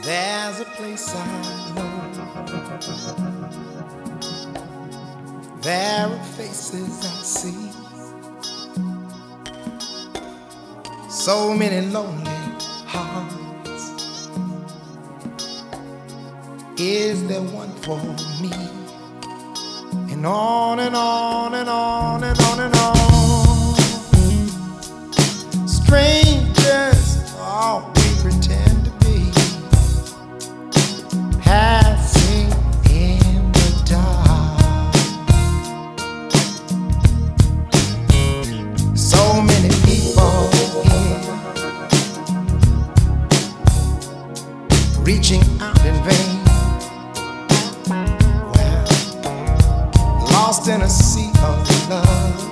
There's a place I know. There are faces I see. So many lonely hearts. Is there one for me? And on and on and on and on and on. Strangers, reaching out in vain. Well, lost in a sea of love.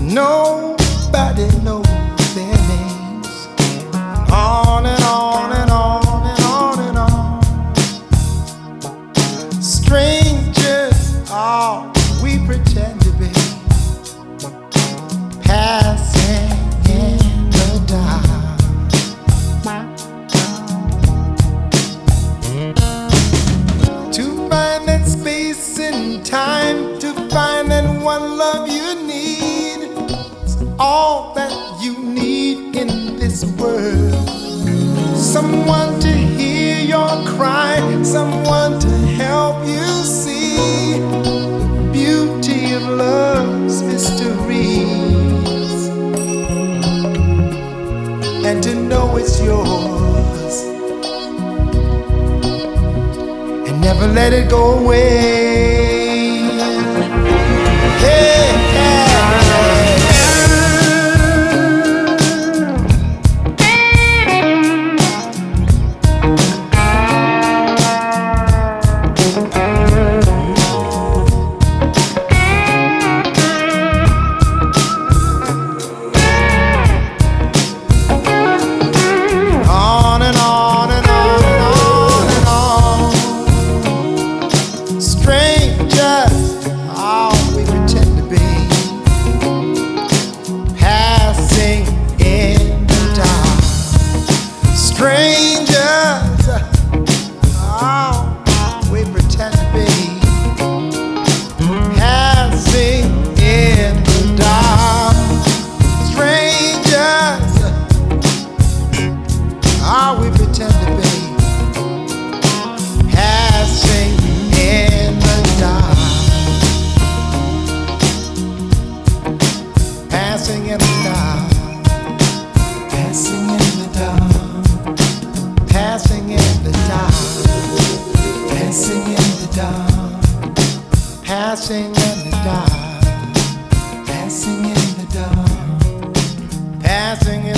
Nobody knows time, to find that one love you need. It's all that you need in this world. Someone to hear your cry, someone to help you see the beauty of love's mysteries, and to know it's yours, and never let it go away. dancing in the dark. Dancing in the dark. Dancing in the dark. Dancing in the dark. Passing in the dark. Dancing in the dark. Passing in